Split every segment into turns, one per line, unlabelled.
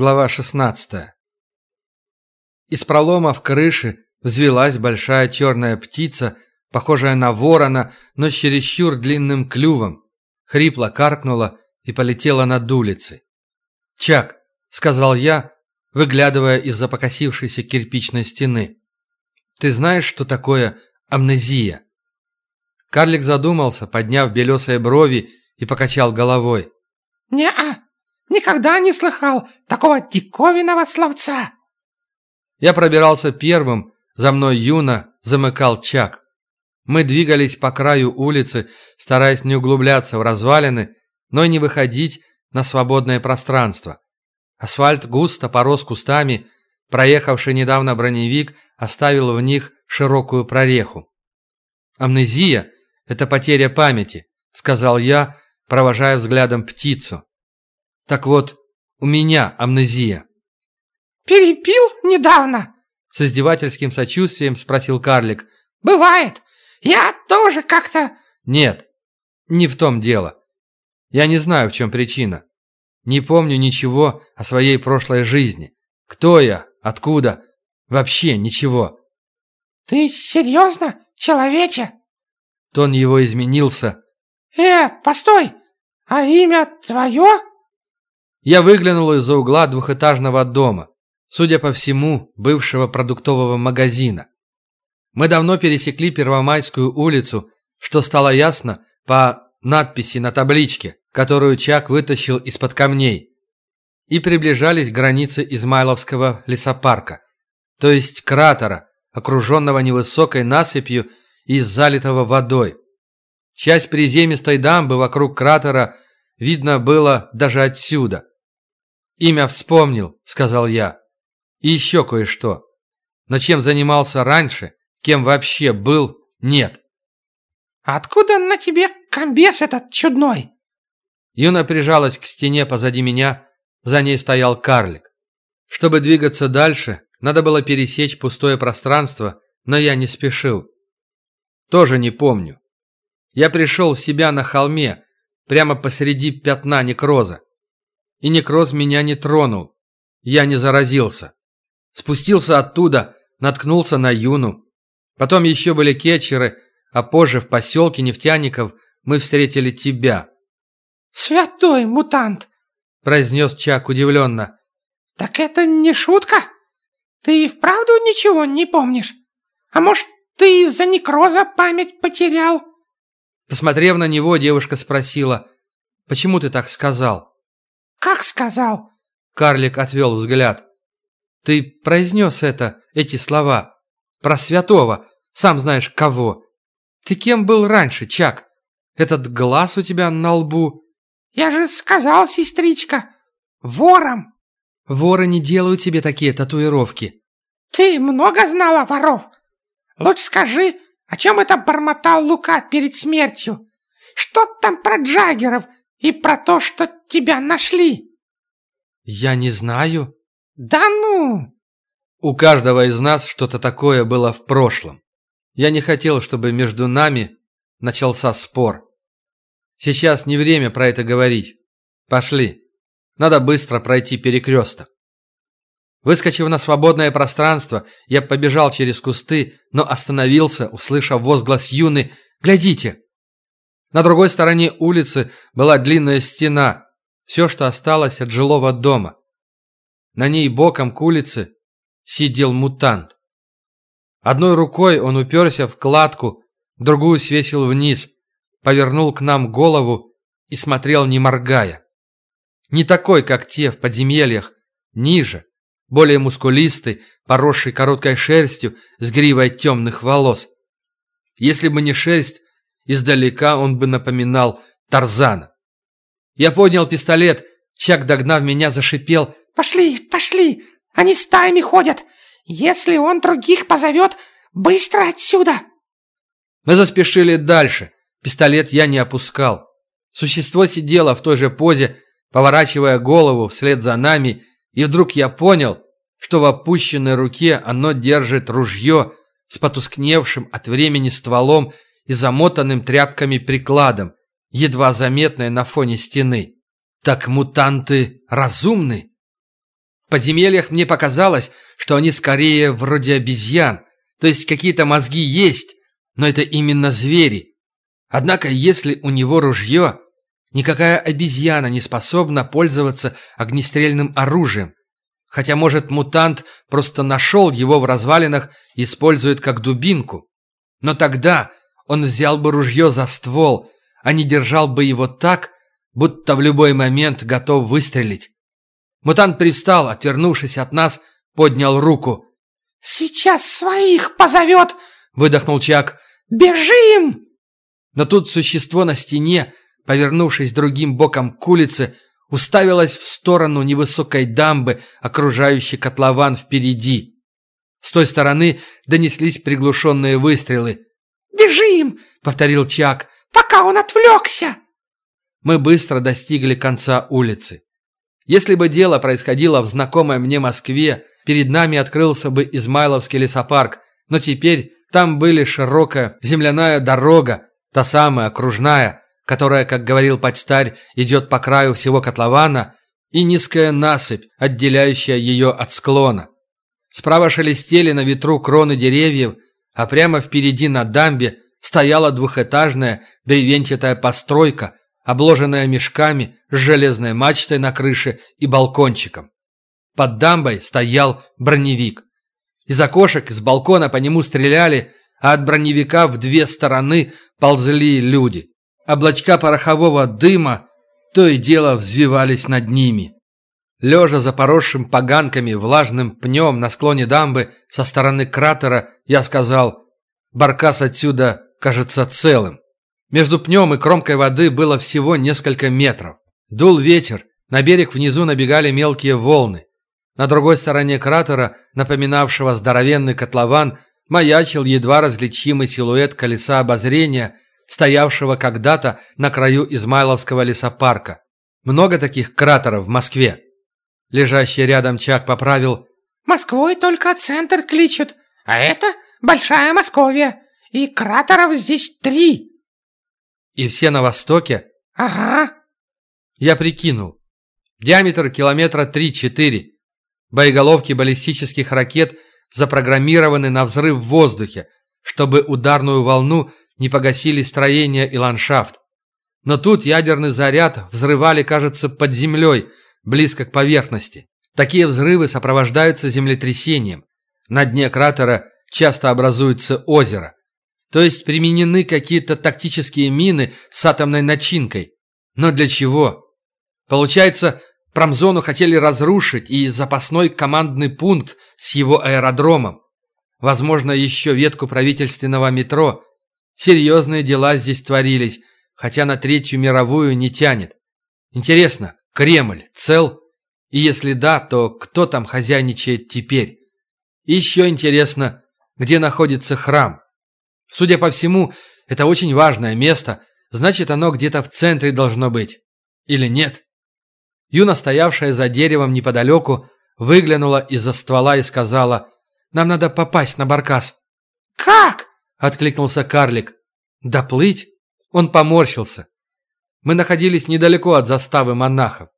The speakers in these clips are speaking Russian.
Глава 16. Из пролома в крыше взвелась большая черная птица, похожая на ворона, но с чересчур длинным клювом. Хрипло каркнула и полетела над улицей. «Чак», — сказал я, выглядывая из-за покосившейся кирпичной стены. «Ты знаешь, что такое амнезия?» Карлик задумался, подняв белесые брови и покачал головой.
«Не-а, Никогда не слыхал такого диковинного словца!»
Я пробирался первым, за мной Юна замыкал Чак. Мы двигались по краю улицы, стараясь не углубляться в развалины, но и не выходить на свободное пространство. Асфальт густо порос кустами, проехавший недавно броневик оставил в них широкую прореху. «Амнезия — это потеря памяти», — сказал я, провожая взглядом птицу. Так вот, у меня амнезия».
«Перепил недавно?»
С издевательским сочувствием спросил карлик.
«Бывает. Я тоже как-то...»
«Нет, не в том дело. Я не знаю, в чем причина. Не помню ничего о своей прошлой жизни. Кто я? Откуда? Вообще ничего».
«Ты серьезно, человече?»
Тон его изменился.
«Э, постой! А имя твое?»
Я выглянул из-за угла двухэтажного дома, судя по всему, бывшего продуктового магазина. Мы давно пересекли Первомайскую улицу, что стало ясно по надписи на табличке, которую Чак вытащил из-под камней, и приближались к границе Измайловского лесопарка, то есть кратера, окруженного невысокой насыпью и залитого водой. Часть приземистой дамбы вокруг кратера видно было даже отсюда. «Имя вспомнил», — сказал я. «И еще кое-что. Но чем занимался раньше, кем вообще был, нет».
«Откуда на тебе комбез этот чудной?»
Юна прижалась к стене позади меня, за ней стоял карлик. Чтобы двигаться дальше, надо было пересечь пустое пространство, но я не спешил. Тоже не помню. Я пришел в себя на холме, прямо посреди пятна некроза. И некроз меня не тронул. Я не заразился. Спустился оттуда, наткнулся на Юну. Потом еще были кетчеры, а позже в поселке нефтяников мы встретили тебя.
«Святой мутант!» – произнес Чак удивленно. «Так это не шутка? Ты и вправду ничего не помнишь? А может, ты из-за некроза память потерял?»
Посмотрев на него, девушка спросила, «Почему ты так сказал?»
«Как сказал?»
Карлик отвел взгляд. «Ты произнес это, эти слова. Про святого, сам знаешь кого. Ты кем был раньше, Чак? Этот глаз у тебя на лбу?»
«Я же сказал, сестричка, вором!»
«Воры не делают себе такие татуировки».
«Ты много знала воров? Лучше скажи, о чем это бормотал Лука перед смертью? Что там про Джаггеров и про то, что тебя нашли?»
«Я не знаю».
«Да ну!»
У каждого из нас что-то такое было в прошлом. Я не хотел, чтобы между нами начался спор. Сейчас не время про это говорить. Пошли. Надо быстро пройти перекресток. Выскочив на свободное пространство, я побежал через кусты, но остановился, услышав возглас Юны «Глядите!». На другой стороне улицы была длинная стена, все, что осталось от жилого дома. На ней боком к улице сидел мутант. Одной рукой он уперся в кладку, другую свесил вниз, повернул к нам голову и смотрел не моргая. Не такой, как те в подземельях, ниже, более мускулистый, поросший короткой шерстью с гривой темных волос. Если бы не шерсть, Издалека он бы напоминал Тарзана. Я поднял пистолет. Чак, догнав меня, зашипел.
«Пошли, пошли! Они стаями ходят! Если он других позовет, быстро отсюда!»
Мы заспешили дальше. Пистолет я не опускал. Существо сидело в той же позе, поворачивая голову вслед за нами, и вдруг я понял, что в опущенной руке оно держит ружье с потускневшим от времени стволом и замотанным тряпками прикладом, едва заметной на фоне стены. Так мутанты разумны? В подземельях мне показалось, что они скорее вроде обезьян, то есть какие-то мозги есть, но это именно звери. Однако если у него ружье, никакая обезьяна не способна пользоваться огнестрельным оружием. Хотя, может, мутант просто нашел его в развалинах и использует как дубинку. Но тогда он взял бы ружье за ствол, а не держал бы его так, будто в любой момент готов выстрелить. Мутант пристал, отвернувшись от нас, поднял руку.
«Сейчас своих позовет!» — выдохнул Чак. «Бежим!»
Но тут существо на стене, повернувшись другим боком к улице, уставилось в сторону невысокой дамбы, окружающей котлован впереди. С той стороны донеслись приглушенные выстрелы.
«Бежим!» — повторил Чак. «Пока он отвлекся!»
Мы быстро достигли конца улицы. Если бы дело происходило в знакомой мне Москве, перед нами открылся бы Измайловский лесопарк, но теперь там были широкая земляная дорога, та самая окружная, которая, как говорил почтарь, идет по краю всего котлована, и низкая насыпь, отделяющая ее от склона. Справа шелестели на ветру кроны деревьев, а прямо впереди на дамбе стояла двухэтажная бревенчатая постройка, обложенная мешками с железной мачтой на крыше и балкончиком. Под дамбой стоял броневик. Из окошек, из балкона по нему стреляли, а от броневика в две стороны ползли люди. Облачка порохового дыма то и дело взвивались над ними. Лежа за поросшим поганками влажным пнем на склоне дамбы со стороны кратера, я сказал, «Баркас отсюда кажется целым». Между пнем и кромкой воды было всего несколько метров. Дул ветер, на берег внизу набегали мелкие волны. На другой стороне кратера, напоминавшего здоровенный котлован, маячил едва различимый силуэт колеса обозрения, стоявшего когда-то на краю Измайловского лесопарка. Много таких кратеров в Москве. Лежащий рядом Чак поправил.
«Москвой только центр кличут, а это Большая Московия, и кратеров здесь три».
«И все на востоке?»
«Ага».
Я прикинул. Диаметр километра три-четыре. Боеголовки баллистических ракет запрограммированы на взрыв в воздухе, чтобы ударную волну не погасили строение и ландшафт. Но тут ядерный заряд взрывали, кажется, под землей, близко к поверхности. Такие взрывы сопровождаются землетрясением. На дне кратера часто образуется озеро. То есть применены какие-то тактические мины с атомной начинкой. Но для чего? Получается, промзону хотели разрушить и запасной командный пункт с его аэродромом. Возможно, еще ветку правительственного метро. Серьезные дела здесь творились, хотя на Третью мировую не тянет. Интересно, Кремль цел? И если да, то кто там хозяйничает теперь? Еще интересно, где находится храм? Судя по всему, это очень важное место, значит, оно где-то в центре должно быть. Или нет? Юна, стоявшая за деревом неподалеку, выглянула из-за ствола и сказала, «Нам надо попасть на баркас».
«Как?»
— откликнулся карлик. «Доплыть?» Он поморщился. Мы находились недалеко от заставы монахов.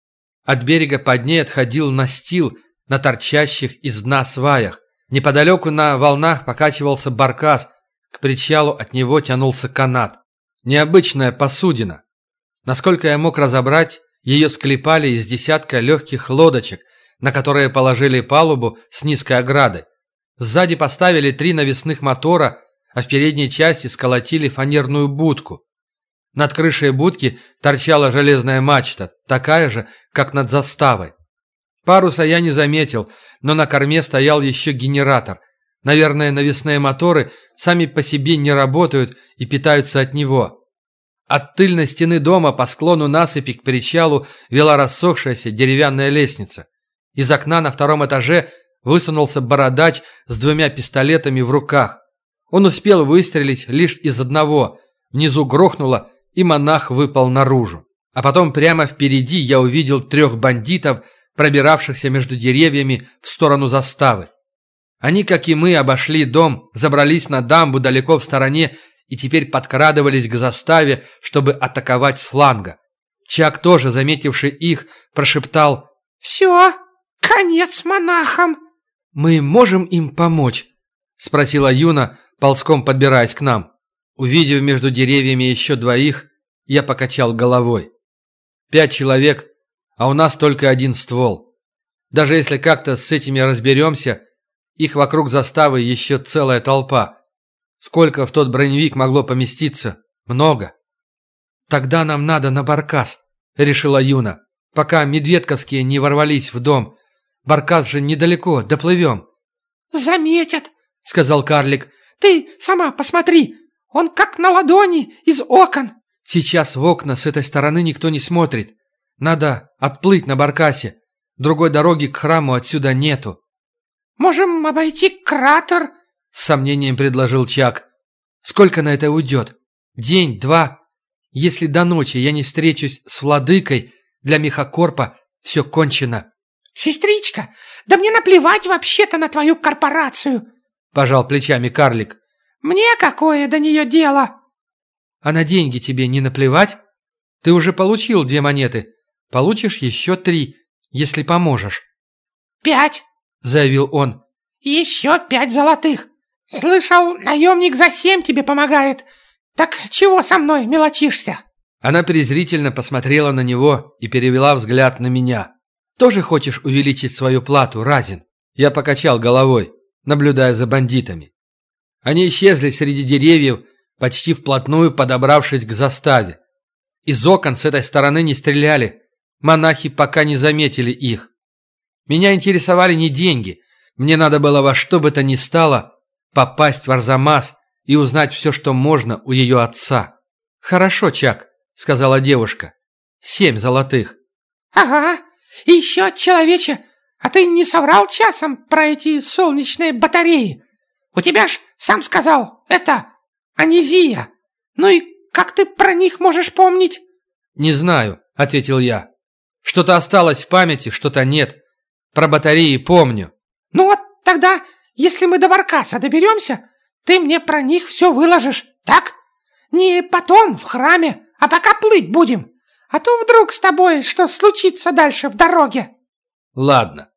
От берега под ней отходил настил на торчащих из дна сваях. Неподалеку на волнах покачивался баркас, к причалу от него тянулся канат. Необычная посудина. Насколько я мог разобрать, ее склепали из десятка легких лодочек, на которые положили палубу с низкой оградой. Сзади поставили три навесных мотора, а в передней части сколотили фанерную будку. Над крышей будки торчала железная мачта, такая же, как над заставой. Паруса я не заметил, но на корме стоял еще генератор. Наверное, навесные моторы сами по себе не работают и питаются от него. От тыльной стены дома по склону насыпи к причалу вела рассохшаяся деревянная лестница. Из окна на втором этаже высунулся бородач с двумя пистолетами в руках. Он успел выстрелить лишь из одного. Внизу грохнуло, и монах выпал наружу. А потом прямо впереди я увидел трех бандитов, пробиравшихся между деревьями в сторону заставы. Они, как и мы, обошли дом, забрались на дамбу далеко в стороне и теперь подкрадывались к заставе, чтобы атаковать с фланга. Чак, тоже заметивший их, прошептал
«Все, конец монахам!»
«Мы можем им помочь?» — спросила Юна, ползком подбираясь к нам. Увидев между деревьями еще двоих, я покачал головой. Пять человек, а у нас только один ствол. Даже если как-то с этими разберемся, их вокруг заставы еще целая толпа. Сколько в тот броневик могло поместиться? Много. Тогда нам надо на Баркас, решила Юна, пока медведковские не ворвались в дом. Баркас же недалеко, доплывем.
«Заметят», — сказал карлик. «Ты сама посмотри, он как на ладони из окон».
«Сейчас в окна с этой стороны никто не смотрит. Надо отплыть на Баркасе. Другой дороги к храму отсюда нету».
«Можем обойти кратер», —
с сомнением предложил Чак. «Сколько на это уйдет? День, два? Если до ночи я не встречусь с владыкой, для Мехакорпа все кончено».
«Сестричка, да мне наплевать вообще-то на твою корпорацию!»
– пожал плечами карлик.
«Мне какое до нее дело?»
«А на деньги тебе не наплевать? Ты уже получил две монеты. Получишь еще три, если поможешь».
«Пять!» – заявил он. «Еще пять золотых. Слышал, наемник за семь тебе помогает. Так чего со мной мелочишься?»
Она презрительно посмотрела на него и перевела взгляд на меня. Тоже хочешь увеличить свою плату, Разин?» Я покачал головой, наблюдая за бандитами. Они исчезли среди деревьев, почти вплотную подобравшись к заставе. Из окон с этой стороны не стреляли, монахи пока не заметили их. Меня интересовали не деньги, мне надо было во что бы то ни стало попасть в Арзамас и узнать все, что можно у ее отца. «Хорошо, Чак», — сказала девушка. «Семь золотых».
«Ага, еще, человече, а ты не соврал часом про эти солнечные батареи? У тебя ж, сам сказал, это анизия. Ну и как ты про них можешь помнить?»
«Не знаю», — ответил я. «Что-то осталось в памяти, что-то нет. Про батареи помню».
«Ну вот тогда, если мы до Баркаса доберемся, ты мне про них все выложишь, так? Не потом в храме, а пока плыть будем. А то вдруг с тобой что случится дальше в дороге.
Ладно.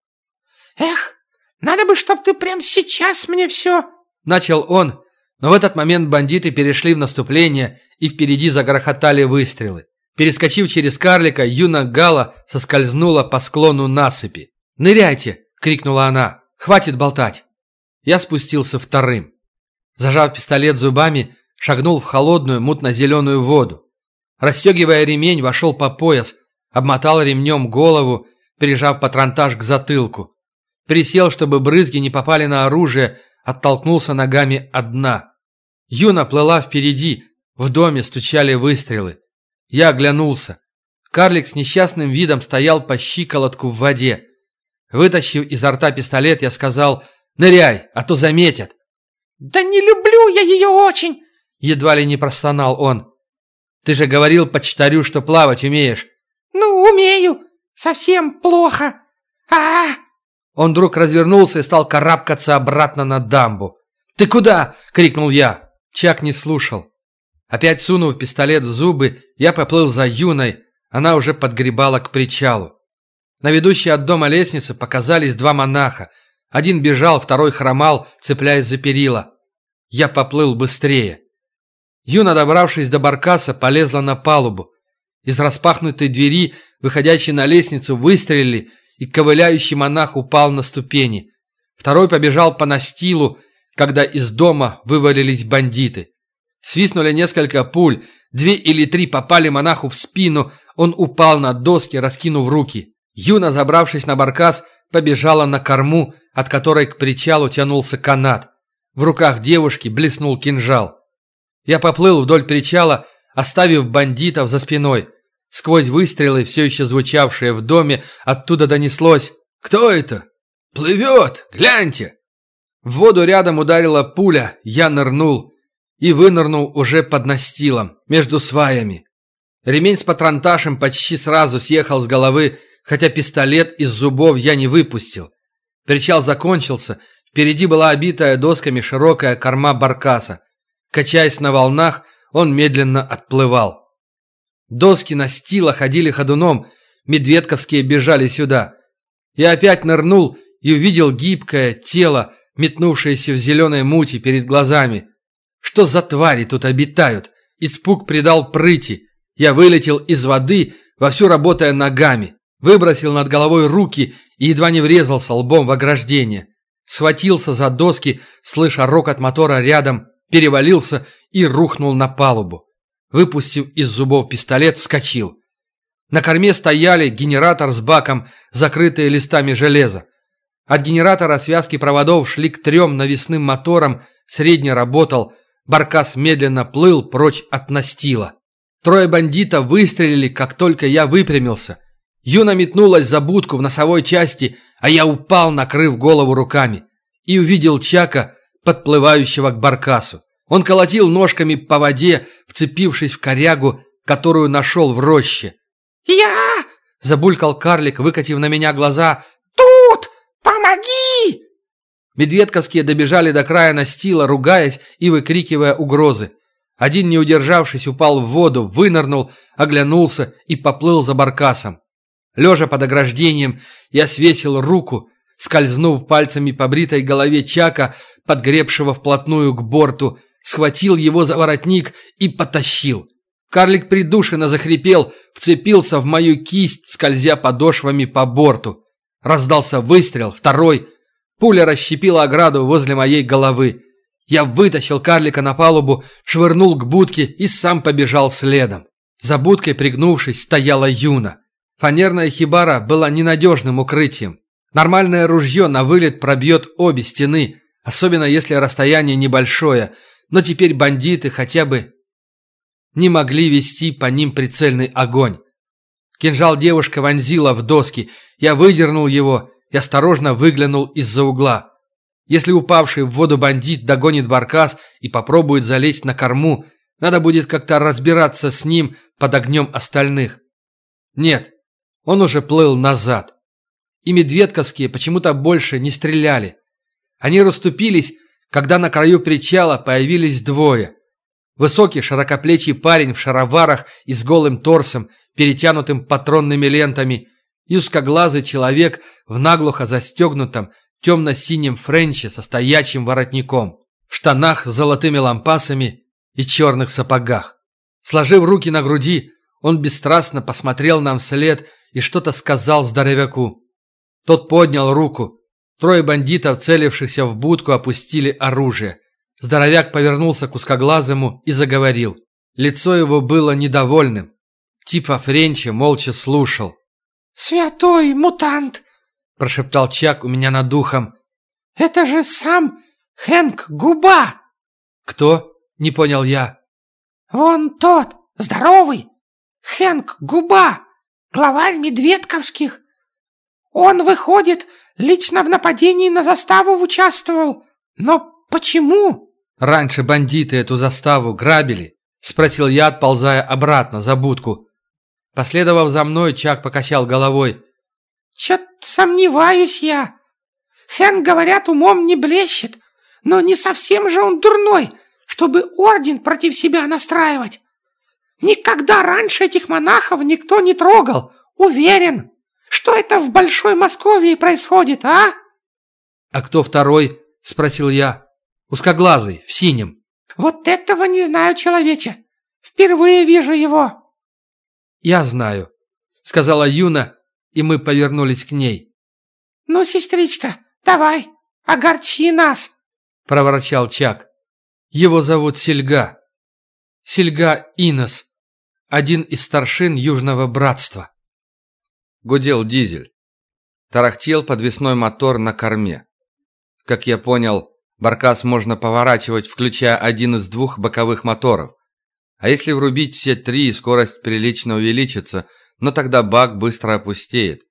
Эх, надо бы, чтоб ты прямо сейчас мне все...
Начал он, но в этот момент бандиты перешли в наступление, и впереди загрохотали выстрелы. Перескочив через карлика, юна Гала соскользнула по склону насыпи. «Ныряйте!» — крикнула она. «Хватит болтать!» Я спустился вторым. Зажав пистолет зубами, шагнул в холодную мутно-зеленую воду. Расстегивая ремень, вошел по пояс, обмотал ремнем голову, прижав патронтаж к затылку. Присел, чтобы брызги не попали на оружие, оттолкнулся ногами от дна. Юна плыла впереди, в доме стучали выстрелы. Я оглянулся. Карлик с несчастным видом стоял по щиколотку в воде. Вытащив изо рта пистолет, я сказал «Ныряй, а то заметят».
«Да не люблю я ее очень!»
Едва ли не простонал он. Ты же говорил почтарю, что плавать умеешь.
Ну, умею. Совсем плохо. А, -а, а
Он вдруг развернулся и стал карабкаться обратно на дамбу. «Ты куда?» — крикнул я. Чак не слушал. Опять сунув пистолет в зубы, я поплыл за Юной. Она уже подгребала к причалу. На ведущей от дома лестнице показались два монаха. Один бежал, второй хромал, цепляясь за перила. Я поплыл быстрее. Юна, добравшись до баркаса, полезла на палубу. Из распахнутой двери, выходящей на лестницу, выстрелили, и ковыляющий монах упал на ступени. Второй побежал по настилу, когда из дома вывалились бандиты. Свистнули несколько пуль, две или три попали монаху в спину, он упал на доски, раскинув руки. Юна, забравшись на баркас, побежала на корму, от которой к причалу тянулся канат. В руках девушки блеснул кинжал. Я поплыл вдоль причала, оставив бандитов за спиной. Сквозь выстрелы, все еще звучавшие в доме, оттуда донеслось «Кто это? Плывет! Гляньте!» В воду рядом ударила пуля, я нырнул и вынырнул уже под настилом, между сваями. Ремень с патронташем почти сразу съехал с головы, хотя пистолет из зубов я не выпустил. Причал закончился, впереди была обитая досками широкая корма баркаса. Качаясь на волнах, он медленно отплывал. Доски настила ходили ходуном, медведковские бежали сюда. Я опять нырнул и увидел гибкое тело, метнувшееся в зеленой мути перед глазами. Что за твари тут обитают? Испуг придал прыти. Я вылетел из воды, вовсю работая ногами. Выбросил над головой руки и едва не врезался лбом в ограждение. Схватился за доски, слыша рокот мотора рядом, перевалился и рухнул на палубу. Выпустив из зубов пистолет, вскочил. На корме стояли генератор с баком, закрытые листами железа. От генератора связки проводов шли к трем навесным моторам, средний работал, баркас медленно плыл прочь от настила. Трое бандитов выстрелили, как только я выпрямился. Юна метнулась за будку в носовой части, а я упал, накрыв голову руками, и увидел Чака, подплывающего к баркасу. Он колотил ножками по воде, вцепившись в корягу, которую нашел в роще.
«Я!» – забулькал карлик, выкатив на меня глаза. «Тут! Помоги!»
Медведковские добежали до края настила, ругаясь и выкрикивая угрозы. Один, не удержавшись, упал в воду, вынырнул, оглянулся и поплыл за баркасом. Лежа под ограждением, я свесил руку, скользнув пальцами по бритой голове Чака, подгребшего вплотную к борту, схватил его за воротник и потащил. Карлик придушенно захрипел, вцепился в мою кисть, скользя подошвами по борту. Раздался выстрел, второй. Пуля расщепила ограду возле моей головы. Я вытащил карлика на палубу, швырнул к будке и сам побежал следом. За будкой, пригнувшись, стояла Юна. Фанерная хибара была ненадежным укрытием. Нормальное ружье на вылет пробьет обе стены, особенно если расстояние небольшое, но теперь бандиты хотя бы не могли вести по ним прицельный огонь. Кинжал девушка вонзила в доски. Я выдернул его и осторожно выглянул из-за угла. Если упавший в воду бандит догонит баркас и попробует залезть на корму, надо будет как-то разбираться с ним под огнем остальных. Нет, он уже плыл назад. И медведковские почему-то больше не стреляли. Они расступились, когда на краю причала появились двое. Высокий широкоплечий парень в шароварах и с голым торсом, перетянутым патронными лентами, и узкоглазый человек в наглухо застегнутом темно-синем френче со стоячим воротником, в штанах с золотыми лампасами и черных сапогах. Сложив руки на груди, он бесстрастно посмотрел нам вслед и что-то сказал здоровяку. Тот поднял руку. Трое бандитов, целившихся в будку, опустили оружие. Здоровяк повернулся к узкоглазому и заговорил. Лицо его было недовольным. Типа Френча молча слушал.
«Святой мутант!» – прошептал Чак у меня над духом. «Это же сам Хэнк Губа!»
«Кто?» – не понял я.
«Вон тот, здоровый! Хэнк Губа, главарь Медведковских. Он, выходит, лично в нападении на заставу участвовал. Но почему?»
«Раньше бандиты эту заставу грабили?» – спросил я, отползая обратно за будку. Последовав за мной, Чак покачал головой.
«Чё-то сомневаюсь я. Хэн, говорят, умом не блещет, но не совсем же он дурной, чтобы орден против себя настраивать. Никогда раньше этих монахов никто не трогал, уверен. Что это в Большой Московии происходит, а?»
«А кто второй?» – спросил я. Узкоглазый, в синем.
Вот этого не знаю, человече. Впервые вижу его.
Я знаю, сказала Юна, и мы повернулись к ней.
Ну, сестричка, давай, огорчи нас,
проворчал Чак. Его зовут Сельга. Сельга Инос, один из старшин Южного Братства. Гудел дизель. Тарахтел подвесной мотор на корме. Как я понял, Баркас можно поворачивать, включая один из двух боковых моторов. А если врубить все три, скорость прилично увеличится, но тогда бак быстро опустеет.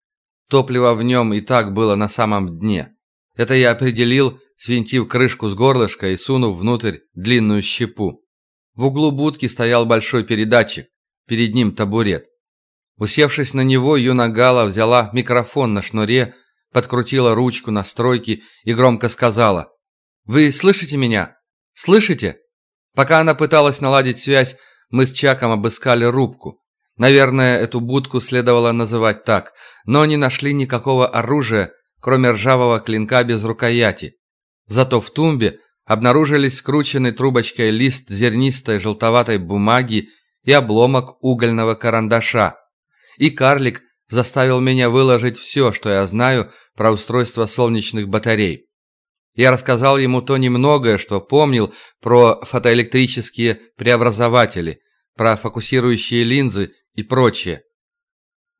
Топливо в нем и так было на самом дне. Это я определил, свинтив крышку с горлышка и сунув внутрь длинную щепу. В углу будки стоял большой передатчик, перед ним табурет. Усевшись на него, Юна Гала взяла микрофон на шнуре, подкрутила ручку настройки и громко сказала вы слышите меня? Слышите?» Пока она пыталась наладить связь, мы с Чаком обыскали рубку. Наверное, эту будку следовало называть так, но не нашли никакого оружия, кроме ржавого клинка без рукояти. Зато в тумбе обнаружились скрученный трубочкой лист зернистой желтоватой бумаги и обломок угольного карандаша. И карлик заставил меня выложить все, что я знаю про устройство солнечных батарей. Я рассказал ему то немногое, что помнил про фотоэлектрические преобразователи, про фокусирующие линзы и прочее.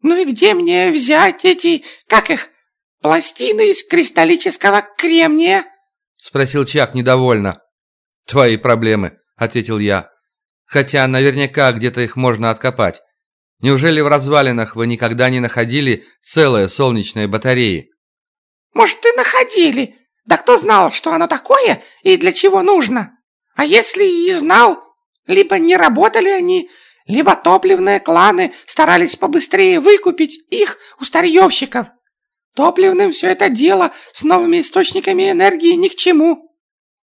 «Ну и где мне взять эти, как их, пластины из кристаллического кремния?»
Спросил Чак недовольно. «Твои проблемы», — ответил я. «Хотя наверняка где-то их можно откопать. Неужели в развалинах вы никогда не находили целые солнечные батареи?»
«Может, и находили. Да кто знал, что оно такое и для чего нужно? А если и знал, либо не работали они, либо топливные кланы старались побыстрее выкупить их у старьевщиков. Топливным все это дело с новыми источниками энергии ни к чему.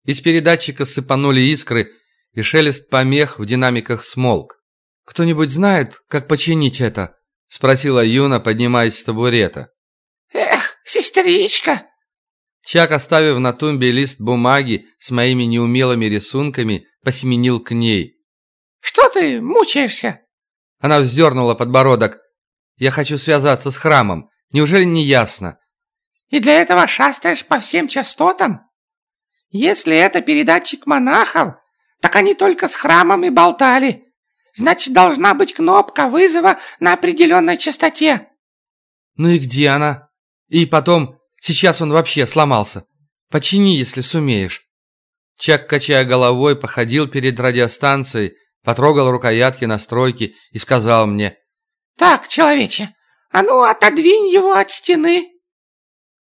Из передатчика сыпанули искры, и шелест помех в динамиках смолк. «Кто-нибудь знает, как починить это?» — спросила Юна, поднимаясь с табурета.
«Эх, сестричка!»
Чак, оставив на тумбе лист бумаги с моими неумелыми рисунками, посеменил к ней.
«Что ты мучаешься?»
Она вздернула подбородок. «Я хочу связаться с храмом. Неужели не ясно?»
«И для этого шастаешь по всем частотам? Если это передатчик монахов, так они только с храмом и болтали. Значит, должна быть кнопка вызова на определенной частоте».
«Ну и где она? И потом, сейчас он вообще сломался. Почини, если сумеешь». Чак, качая головой, походил перед радиостанцией, потрогал рукоятки настройки и сказал мне.
«Так, человече, а ну отодвинь его от стены».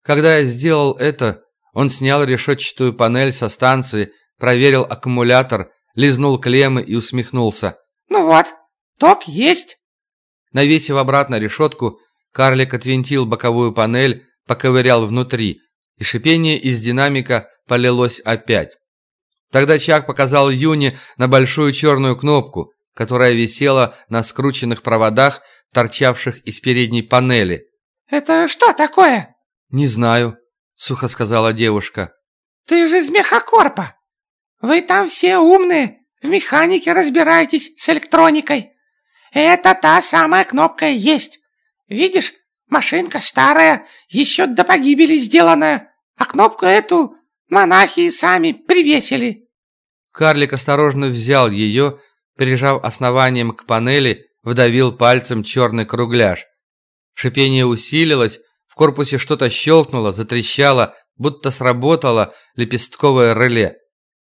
Когда я сделал это, он снял решетчатую панель со станции, проверил аккумулятор, лизнул клеммы и усмехнулся.
«Ну вот, ток есть».
Навесив обратно решетку, карлик отвинтил боковую панель, поковырял внутри, и шипение из динамика полилось опять. Тогда Чак показал Юне на большую черную кнопку, которая висела на скрученных проводах, торчавших из передней панели.
«Это что такое?»
«Не знаю», — сухо сказала девушка.
«Ты же из мехакорпа. Вы там все умные, в механике разбираетесь с электроникой. Это та самая кнопка есть. Видишь, машинка старая, еще до погибели сделанная, а кнопку эту монахи сами привесили».
Карлик осторожно взял ее, прижав основанием к панели, вдавил пальцем черный кругляш. Шипение усилилось, в корпусе что-то щелкнуло, затрещало, будто сработало лепестковое реле.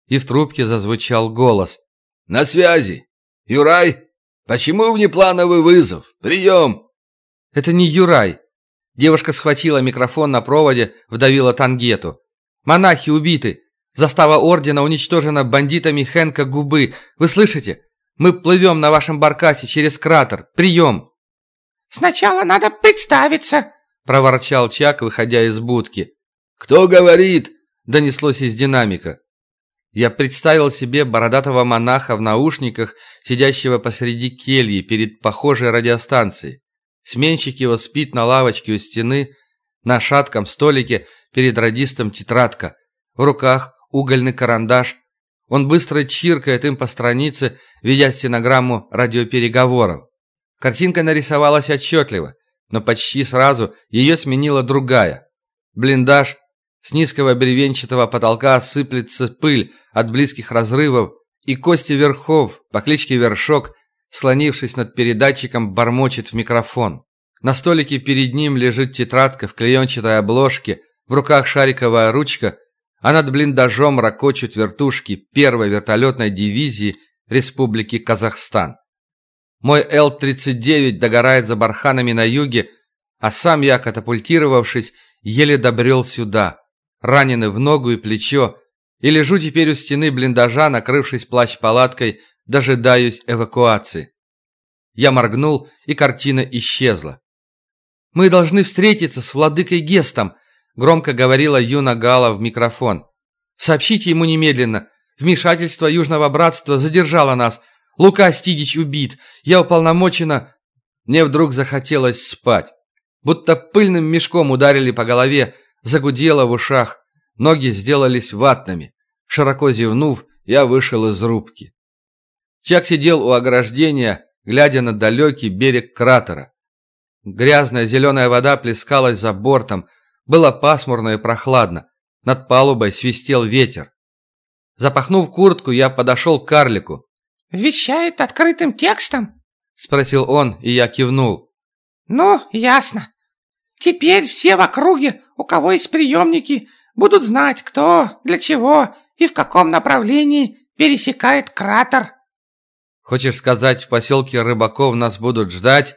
И в трубке зазвучал голос.
«На связи! Юрай, почему внеплановый вызов? Прием!»
«Это не Юрай!» Девушка схватила микрофон на проводе, вдавила тангету. «Монахи убиты! Застава ордена уничтожена бандитами Хэнка Губы. Вы слышите? Мы плывем на вашем баркасе через кратер. Прием!»
«Сначала надо представиться», —
проворчал Чак, выходя из будки.
«Кто говорит?»
— донеслось из динамика. Я представил себе бородатого монаха в наушниках, сидящего посреди кельи перед похожей радиостанцией. Сменщик его спит на лавочке у стены, на шатком столике перед радистом тетрадка. В руках угольный карандаш. Он быстро чиркает им по странице, ведя стенограмму радиопереговоров. Картинка нарисовалась отчетливо, но почти сразу ее сменила другая. Блиндаж, с низкого бревенчатого потолка сыплется пыль от близких разрывов, и Кости Верхов по кличке Вершок, слонившись над передатчиком, бормочет в микрофон. На столике перед ним лежит тетрадка в клеенчатой обложке, в руках шариковая ручка, а над блиндажом ракочут вертушки первой вертолетной дивизии Республики Казахстан. Мой Л-39 догорает за барханами на юге, а сам я, катапультировавшись, еле добрел сюда, раненый в ногу и плечо, и лежу теперь у стены блиндажа, накрывшись плащ-палаткой, дожидаюсь эвакуации. Я моргнул, и картина исчезла. «Мы должны встретиться с владыкой Гестом», Громко говорила Юна Гала в микрофон. «Сообщите ему немедленно. Вмешательство Южного Братства задержало нас. Лука Стидич убит. Я уполномочена...» Мне вдруг захотелось спать. Будто пыльным мешком ударили по голове, загудело в ушах. Ноги сделались ватными. Широко зевнув, я вышел из рубки. Чак сидел у ограждения, глядя на далекий берег кратера. Грязная зеленая вода плескалась за бортом, было пасмурно и прохладно. Над палубой свистел ветер. Запахнув куртку, я подошел к карлику.
«Вещает открытым текстом?»
— спросил он, и я кивнул.
«Ну, ясно. Теперь все в округе, у кого есть приемники, будут знать, кто, для чего и в каком направлении пересекает кратер».
«Хочешь сказать, в поселке рыбаков нас будут ждать?»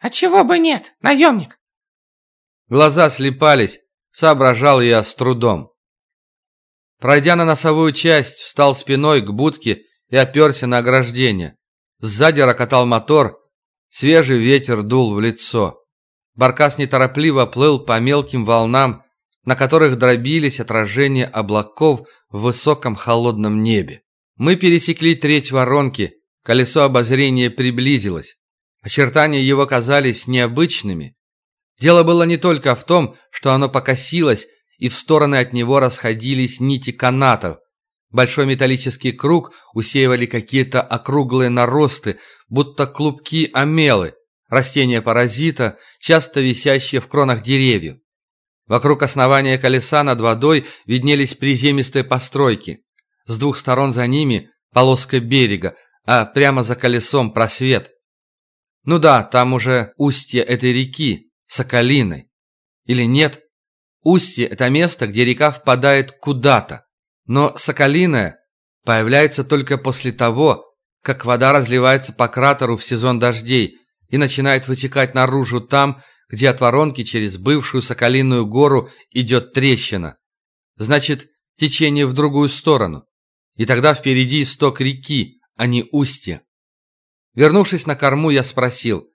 «А чего бы нет, наемник?»
Глаза слепались, соображал я с трудом. Пройдя на носовую часть, встал спиной к будке и оперся на ограждение. Сзади рокотал мотор, свежий ветер дул в лицо. Баркас неторопливо плыл по мелким волнам, на которых дробились отражения облаков в высоком холодном небе. Мы пересекли треть воронки, колесо обозрения приблизилось. Очертания его казались необычными. Дело было не только в том, что оно покосилось, и в стороны от него расходились нити канатов. Большой металлический круг усеивали какие-то округлые наросты, будто клубки амелы, растения-паразита, часто висящие в кронах деревьев. Вокруг основания колеса над водой виднелись приземистые постройки. С двух сторон за ними полоска берега, а прямо за колесом просвет. Ну да, там уже устье этой реки, Соколиной. Или нет? Устье – это место, где река впадает куда-то. Но Соколиная появляется только после того, как вода разливается по кратеру в сезон дождей и начинает вытекать наружу там, где от воронки через бывшую Соколиную гору идет трещина. Значит, течение в другую сторону. И тогда впереди исток реки, а не устье. Вернувшись на корму, я спросил,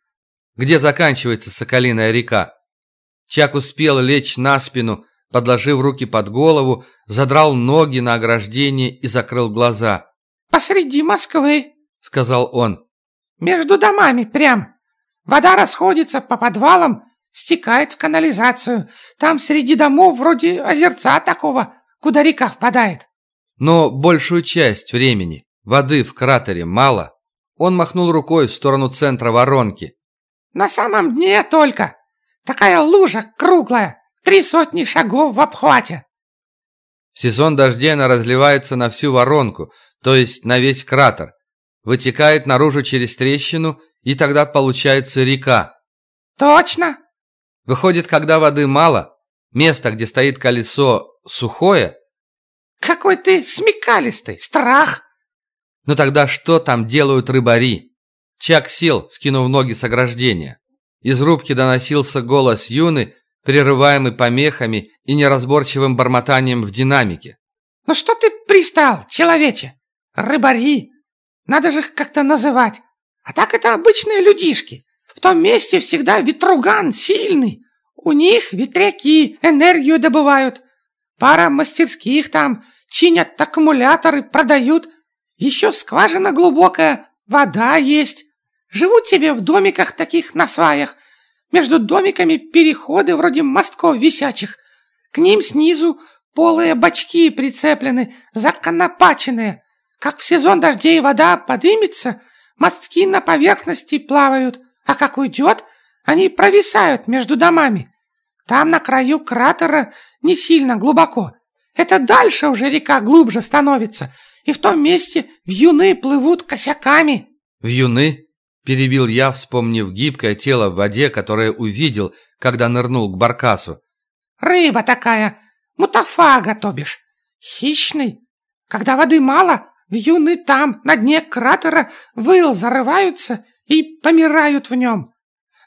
где заканчивается Соколиная река? Чак успел лечь на спину, подложив руки под голову, задрал ноги на ограждение и закрыл глаза.
«Посреди Москвы», — сказал он. «Между домами прям. Вода расходится по подвалам, стекает в канализацию. Там среди домов вроде озерца такого, куда река впадает».
Но большую часть времени воды в кратере мало. Он махнул рукой в сторону центра воронки.
«На самом дне только. Такая лужа круглая, три сотни шагов в обхвате.
В сезон дождей она разливается на всю воронку, то есть на весь кратер. Вытекает наружу через трещину, и тогда получается река.
Точно.
Выходит, когда воды мало, место, где стоит колесо, сухое?
Какой ты смекалистый, страх.
Ну тогда что там делают рыбари? Чак сел, скинув ноги с ограждения. Из рубки доносился голос Юны, прерываемый помехами и неразборчивым бормотанием в динамике.
«Ну что ты пристал, человече? Рыбари! Надо же их как-то называть. А так это обычные людишки. В том месте всегда ветруган сильный. У них ветряки энергию добывают. Пара мастерских там чинят аккумуляторы, продают. Еще скважина глубокая, вода есть. Живут себе в домиках таких на сваях. Между домиками переходы вроде мостков висячих. К ним снизу полые бачки прицеплены, законопаченные. Как в сезон дождей вода подымется, мостки на поверхности плавают, а как уйдет, они провисают между домами. Там на краю кратера не сильно глубоко. Это дальше уже река глубже становится, и в том месте вьюны плывут косяками.
Вьюны? Перебил я, вспомнив гибкое тело в воде, которое увидел, когда нырнул к баркасу.
«Рыба такая, мутафага, то бишь. Хищный. Когда воды мало, вьюны там, на дне кратера, выл зарываются и помирают в нем.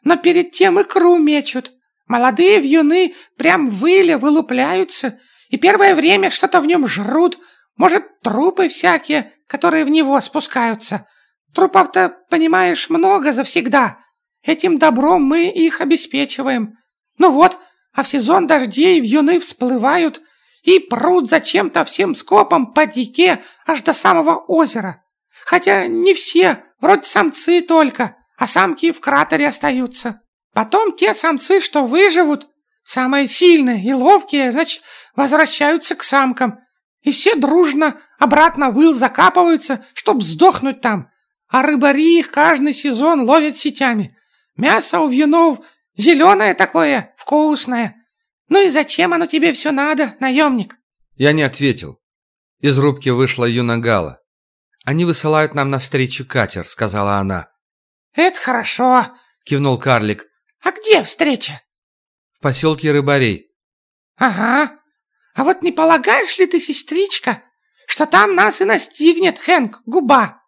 Но перед тем икру мечут. Молодые вьюны прям в выле вылупляются, и первое время что-то в нем жрут, может, трупы всякие, которые в него спускаются». Трупов-то, понимаешь, много завсегда. Этим добром мы их обеспечиваем. Ну вот, а в сезон дождей вьюны всплывают и прут зачем-то всем скопом по реке аж до самого озера. Хотя не все, вроде самцы только, а самки в кратере остаются. Потом те самцы, что выживут, самые сильные и ловкие, значит, возвращаются к самкам. И все дружно обратно в ил закапываются, чтоб сдохнуть там. А рыбари их каждый сезон ловят сетями. Мясо у вьюнов зеленое такое, вкусное. Ну и зачем оно тебе все надо, наемник?
Я не ответил. Из рубки вышла Юна Гала. «Они высылают нам навстречу катер», — сказала она.
«Это хорошо», — кивнул карлик. «А где встреча?»
«В поселке Рыбарей».
«Ага. А вот не полагаешь ли ты, сестричка, что там нас и настигнет, Хэнк, губа?»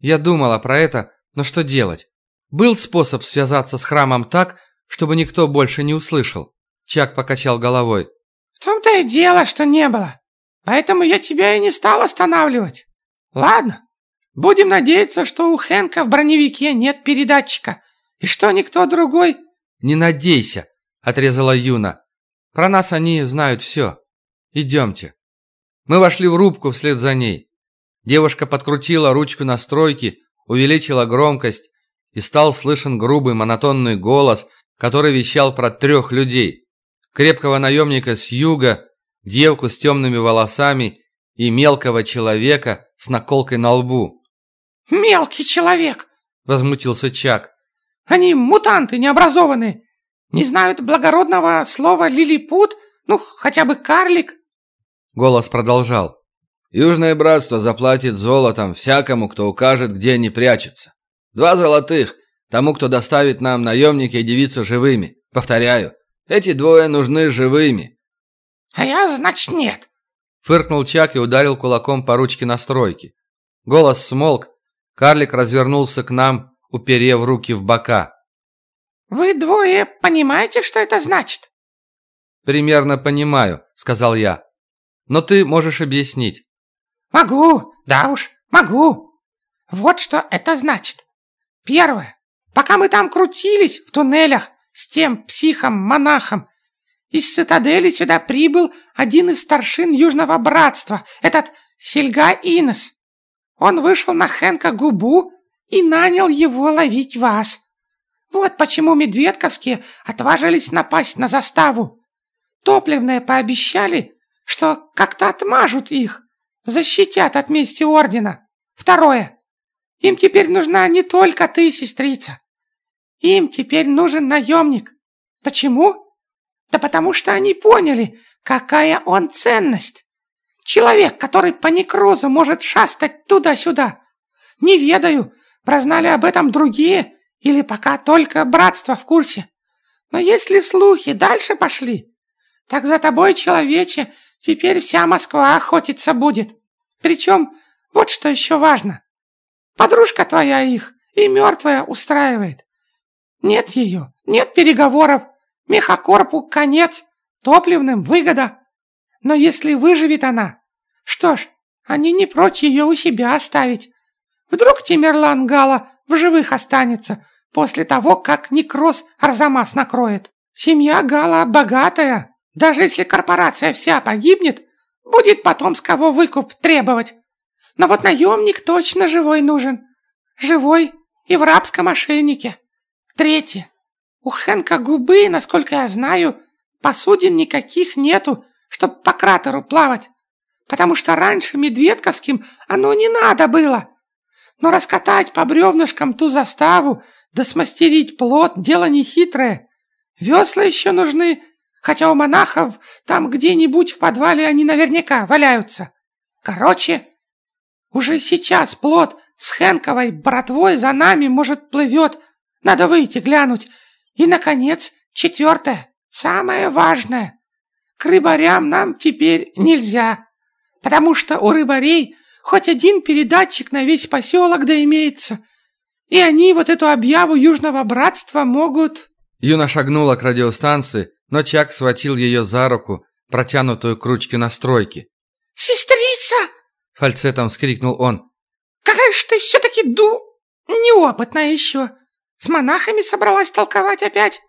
Я думала про это, но что делать? Был способ связаться с храмом так, чтобы никто больше не услышал. Чак покачал головой.
«В том-то и дело, что не было. Поэтому я тебя и не стал останавливать. Ладно, будем надеяться, что у Хэнка в броневике нет передатчика, и что никто другой...»
«Не надейся», — отрезала Юна. «Про нас они знают все. Идемте». Мы вошли в рубку вслед за ней. Девушка подкрутила ручку настройки, увеличила громкость, и стал слышен грубый монотонный голос, который вещал про трех людей. Крепкого наемника с юга, девку с темными волосами и мелкого человека с наколкой на лбу.
«Мелкий человек!» — возмутился
Чак.
«Они мутанты необразованные, не знают благородного слова «лилипут», ну, хотя бы карлик».
Голос продолжал.
«Южное братство заплатит золотом всякому, кто укажет, где они прячутся. Два золотых тому, кто доставит нам наемники и девицу живыми. Повторяю, эти двое нужны живыми.
«А я, значит, нет!»
Фыркнул Чак и ударил кулаком по ручке настройки. Голос смолк. Карлик развернулся к нам, уперев руки в бока.
«Вы двое понимаете, что это значит?»
«Примерно понимаю», — сказал я. «Но ты можешь объяснить».
«Могу, да уж, могу. Вот что это значит. Первое. Пока мы там крутились в туннелях с тем психом-монахом, из цитадели сюда прибыл один из старшин Южного Братства, этот Сельга Инес. Он вышел на Хенка Губу и нанял его ловить вас. Вот почему медведковские отважились напасть на заставу. Топливные пообещали, что как-то отмажут их, защитят от мести ордена. Второе. Им теперь нужна не только ты, сестрица. Им теперь нужен наемник. Почему? Да потому что они поняли, какая он ценность. Человек, который по некрозу может шастать туда-сюда. Не ведаю, прознали об этом другие или пока только братство в курсе. Но если слухи дальше пошли, так за тобой, человече, теперь вся Москва охотиться будет. Причем, вот что еще важно. Подружка твоя их и мертвая устраивает. Нет ее, нет переговоров, Мехокорпу конец, топливным выгода. Но если выживет она, что ж, они не прочь ее у себя оставить. Вдруг Тимерлан Гала в живых останется после того, как некроз Арзамас накроет. Семья Гала богатая. Даже если корпорация вся погибнет, будет потом с кого выкуп требовать. Но вот наемник точно живой нужен. Живой и в рабском ошейнике. Третье. У Хэнка губы, насколько я знаю, посудин никаких нету, чтоб по кратеру плавать, потому что раньше медведковским оно не надо было. Но раскатать по бревнышкам ту заставу, да смастерить плот – дело нехитрое. Весла еще нужны, хотя у монахов там где-нибудь в подвале они наверняка валяются. Короче, уже сейчас плот с Хэнковой братвой за нами, может, плывет. Надо выйти глянуть, и, наконец, четвертое, самое важное. К рыбарям нам теперь нельзя, потому что у рыбарей хоть один передатчик на весь поселок да имеется. И они вот эту объяву Южного Братства могут...»
Юна шагнула к радиостанции, но Чак схватил ее за руку, протянутую к ручке настройки.
«Сестрица!»
— фальцетом вскрикнул он.
«Какая ж ты все-таки ду... неопытная еще! С монахами собралась толковать опять?»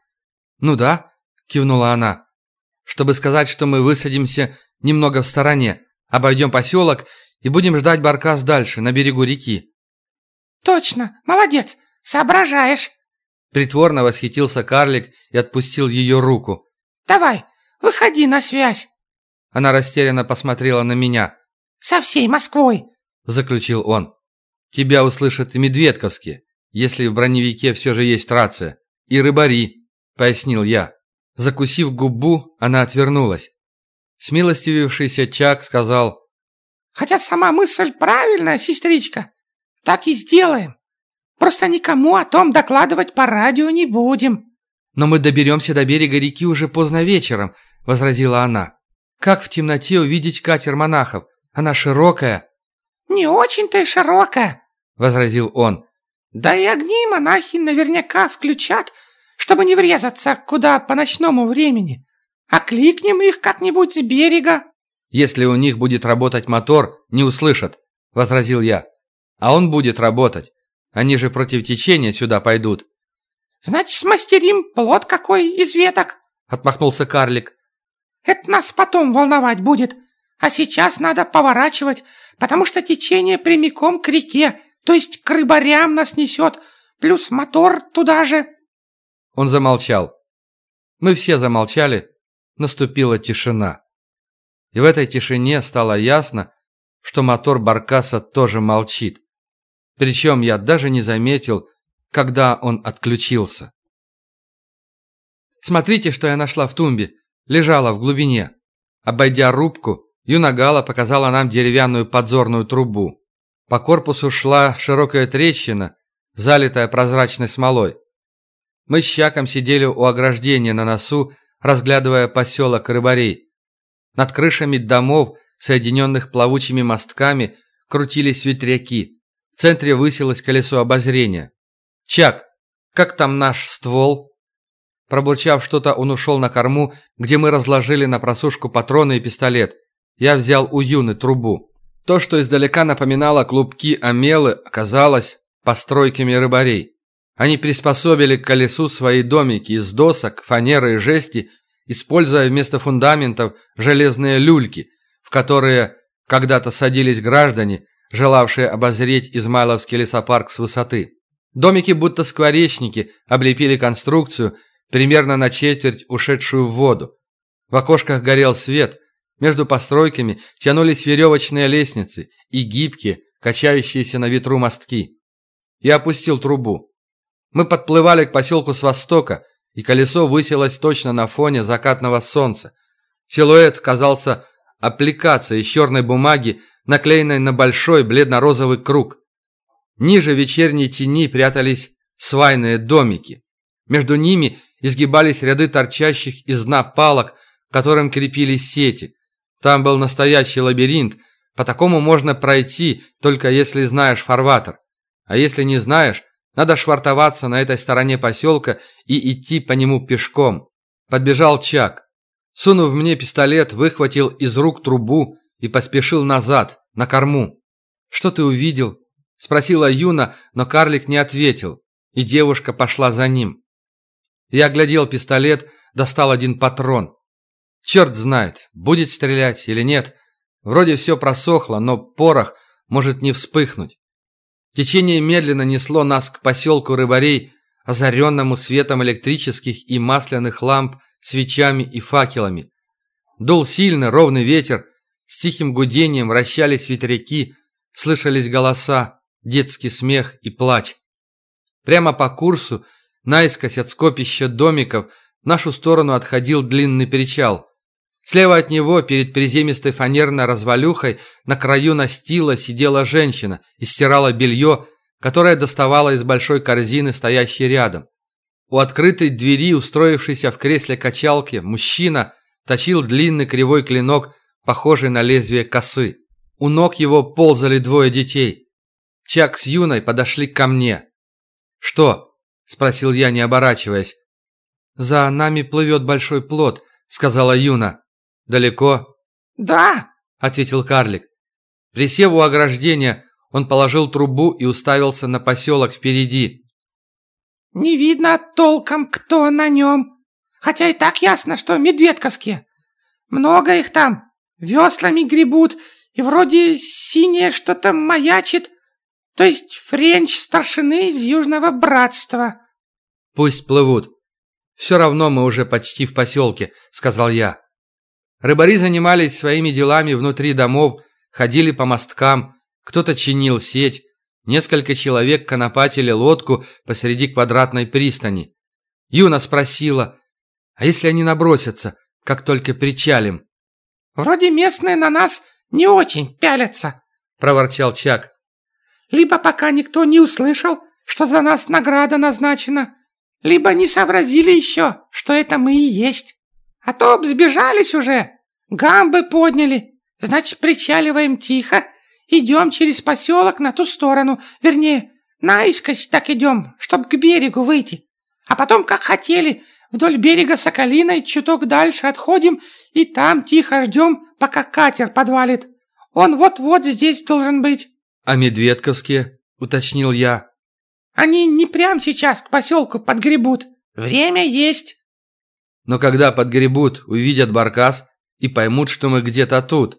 «Ну да», — кивнула она. «Чтобы сказать, что мы высадимся немного в стороне, обойдем поселок и будем ждать Баркас дальше, на берегу реки».
«Точно, молодец. соображаешь!»
Притворно восхитился карлик и отпустил ее руку.
«Давай, выходи на связь!»
Она растерянно посмотрела на меня.
«Со всей Москвой!»
Заключил он. «Тебя услышат и медведковские, если в броневике все же есть рация. И рыбари», — пояснил я. Закусив губу, она отвернулась. Смилостивившийся Чак сказал,
«Хотя сама мысль правильная, сестричка. Так и сделаем. Просто никому о том докладывать по радио не будем».
«Но мы доберемся до берега реки уже поздно вечером», — возразила она. «Как в темноте увидеть катер монахов? Она широкая».
«Не очень-то и широкая», —
возразил он.
«Да и огни монахи наверняка включат, чтобы не врезаться куда по ночному времени. Окликнем их как-нибудь с берега».
«Если у них будет работать мотор, не услышат», — возразил я. «А он будет работать. Они же против течения сюда пойдут».
«Значит, смастерим плод какой из веток», —
отмахнулся карлик.
«Это нас потом волновать будет. А сейчас надо поворачивать, потому что течение прямиком к реке, то есть к рыбарям нас несет, плюс мотор туда же».
Он замолчал. Мы все замолчали. Наступила тишина. И в этой тишине стало ясно, что мотор Баркаса тоже молчит. Причем я даже не заметил, когда он отключился. Смотрите, что я нашла в тумбе. Лежала в глубине. Обойдя рубку, Юнагала показала нам деревянную подзорную трубу. По корпусу шла широкая трещина, залитая прозрачной смолой. Мы с Щаком сидели у ограждения на носу, разглядывая поселок рыбарей. Над крышами домов, соединенных плавучими мостками, крутились ветряки. В центре высилось колесо обозрения. «Чак, как там наш ствол?» Пробурчав что-то, он ушел на корму, где мы разложили на просушку патроны и пистолет. Я взял у Юны трубу. То, что издалека напоминало клубки омелы, оказалось постройками рыбарей. Они приспособили к колесу свои домики из досок, фанеры и жести, используя вместо фундаментов железные люльки, в которые когда-то садились граждане, желавшие обозреть Измайловский лесопарк с высоты. Домики, будто скворечники, облепили конструкцию, примерно на четверть ушедшую в воду. В окошках горел свет, между постройками тянулись веревочные лестницы и гибкие, качающиеся на ветру мостки. Я опустил трубу. Мы подплывали к поселку с востока, и колесо высилось точно на фоне закатного солнца. Силуэт казался аппликацией черной бумаги, наклеенной на большой бледно-розовый круг. Ниже вечерней тени прятались свайные домики. Между ними изгибались ряды торчащих из дна палок, которым крепились сети. Там был настоящий лабиринт, по такому можно пройти, только если знаешь фарватер. А если не знаешь, надо швартоваться на этой стороне поселка и идти по нему пешком. Подбежал Чак. Сунув мне пистолет, выхватил из рук трубу и поспешил назад, на корму. «Что ты увидел?» – спросила Юна, но карлик не ответил, и девушка пошла за ним. Я глядел пистолет, достал один патрон. Черт знает, будет стрелять или нет. Вроде все просохло, но порох может не вспыхнуть. Течение медленно несло нас к поселку рыбарей, озаренному светом электрических и масляных ламп, свечами и факелами. Дул сильный ровный ветер, с тихим гудением вращались ветряки, слышались голоса, детский смех и плач. Прямо по курсу, наискось от скопища домиков, в нашу сторону отходил длинный причал. Слева от него, перед приземистой фанерной развалюхой, на краю настила сидела женщина и стирала белье, которое доставала из большой корзины, стоящей рядом. У открытой двери, устроившийся в кресле качалки, мужчина точил длинный кривой клинок, похожий на лезвие косы. У ног его ползали двое детей. Чак с Юной подошли ко мне. «Что?» – спросил я, не оборачиваясь. «За нами плывет большой плод», – сказала Юна. «Далеко?»
«Да», — ответил карлик.
Присев у ограждения, он положил трубу и уставился на поселок впереди.
«Не видно толком, кто на нем. Хотя и так ясно, что медведковские. Много их там. Веслами гребут, и вроде синее что-то маячит. То есть френч старшины из Южного Братства.
Пусть плывут. Все равно мы уже почти в поселке, сказал я. Рыбари занимались своими делами внутри домов, ходили по мосткам, кто-то чинил сеть, несколько человек конопатили лодку посреди квадратной пристани. Юна спросила, а если они набросятся, как только причалим?
«Вроде местные на нас не очень пялятся», — проворчал Чак. «Либо пока никто не услышал, что за нас награда назначена, либо не сообразили еще, что это мы и есть. А то б сбежались уже, гамбы подняли. Значит, причаливаем тихо, идем через поселок на ту сторону, вернее, наискось так идем, чтоб к берегу выйти. А потом, как хотели, вдоль берега Соколиной чуток дальше отходим и там тихо ждем, пока катер подвалит. Он вот-вот здесь должен быть».
«А медведковские?» — уточнил я.
Они не прямо сейчас к поселку подгребут. Время есть.
Но когда подгребут, увидят баркас и поймут, что мы где-то тут.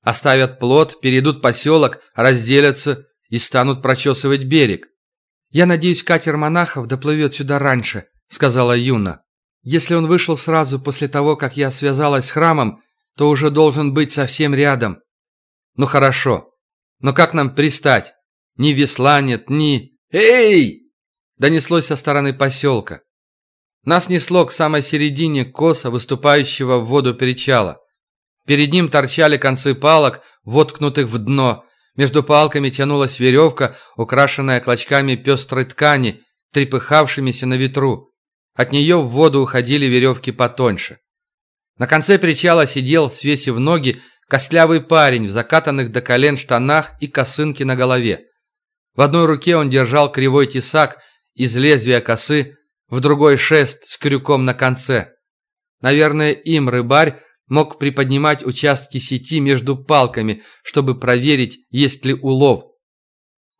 Оставят плот, перейдут поселок, разделятся и станут прочесывать берег. «Я надеюсь, катер монахов доплывет сюда раньше», — сказала Юна. «Если он вышел сразу после того, как я связалась с храмом, то уже должен быть совсем рядом». «Ну хорошо. Но как нам пристать? Ни весла нет, ни...» «Эй!» – донеслось со стороны поселка. Нас несло к самой середине коса, выступающего в воду причала. Перед ним торчали концы палок, воткнутых в дно. Между палками тянулась веревка, украшенная клочками пестрой ткани, трепыхавшимися на ветру. От нее в воду уходили веревки потоньше. На конце причала сидел, свесив ноги, костлявый парень в закатанных до колен штанах и косынке на голове. В одной руке он держал кривой тесак из лезвия косы, в другой шест с крюком на конце. Наверное, им рыбарь мог приподнимать участки сети между палками, чтобы проверить, есть ли улов.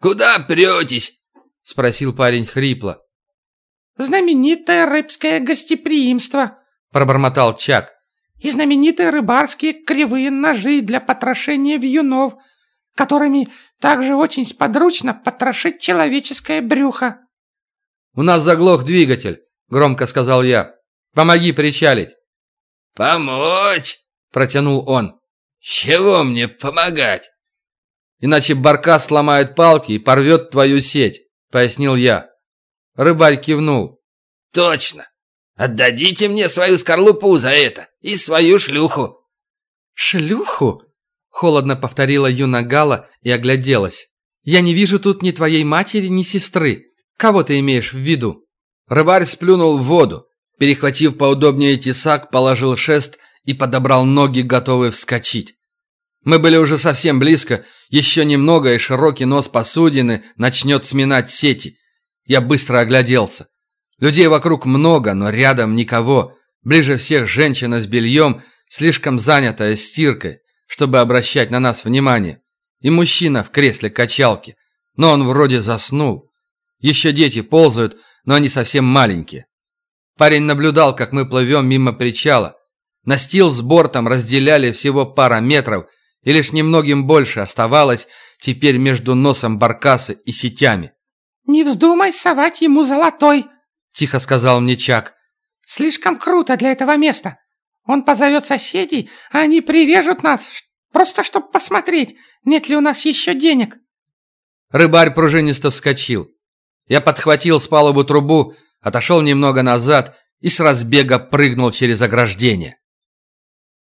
«Куда претесь?» — спросил парень хрипло.
«Знаменитое рыбское гостеприимство», — пробормотал Чак. «И знаменитые рыбарские кривые ножи для потрошения вьюнов, которыми также очень сподручно потрошить человеческое брюхо».
«У нас заглох двигатель», — громко сказал я. «Помоги причалить».
«Помочь?» — протянул он. «Чего мне помогать?»
«Иначе барка сломает палки и порвет твою сеть», — пояснил я. Рыбарь кивнул.
«Точно! Отдадите мне свою скорлупу за это и свою шлюху!»
«Шлюху?»
Холодно повторила Юна Гала и огляделась. «Я не вижу тут ни твоей матери, ни сестры. Кого ты имеешь в виду?» Рыбарь сплюнул в воду. Перехватив поудобнее тесак, положил шест и подобрал ноги, готовый вскочить. Мы были уже совсем близко, еще немного, и широкий нос посудины начнет сминать сети. Я быстро огляделся. Людей вокруг много, но рядом никого. Ближе всех женщина с бельем, слишком занятая стиркой чтобы обращать на нас внимание. И мужчина в кресле качалки. Но он вроде заснул. Еще дети ползают, но они совсем маленькие. Парень наблюдал, как мы плывем мимо причала. Настил с бортом разделяли всего пара метров, и лишь немногим больше оставалось теперь между носом баркаса и сетями.
«Не вздумай совать ему золотой», —
тихо сказал мне Чак.
«Слишком круто для этого места. Он позовет соседей, а они привяжут нас, просто чтобы посмотреть, нет ли у нас еще денег».
Рыбарь пружинисто вскочил. Я подхватил с палубы трубу, отошел немного назад и с разбега прыгнул через ограждение.